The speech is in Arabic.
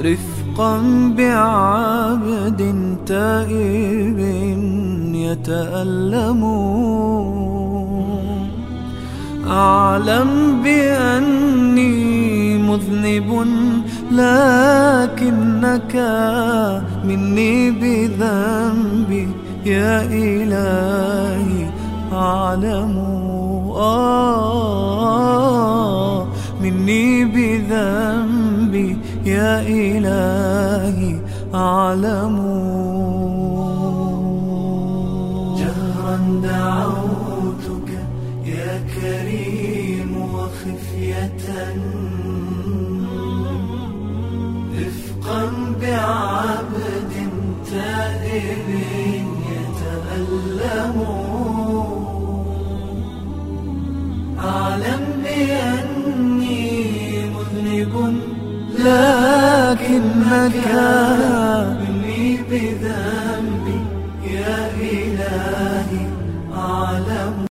رفقا بعبد تائب يتألم. أعلم بأني مذنب لكنك مني بذنبي يا إلهي أعلم. آه مني بذنبي يا إلهي أعلم. جهرا دعوتك يا كريم وخفية. رفقا بعبد تائب يتألم. أعلم بأني لكنك مني بذنبي يا إلهي أعلم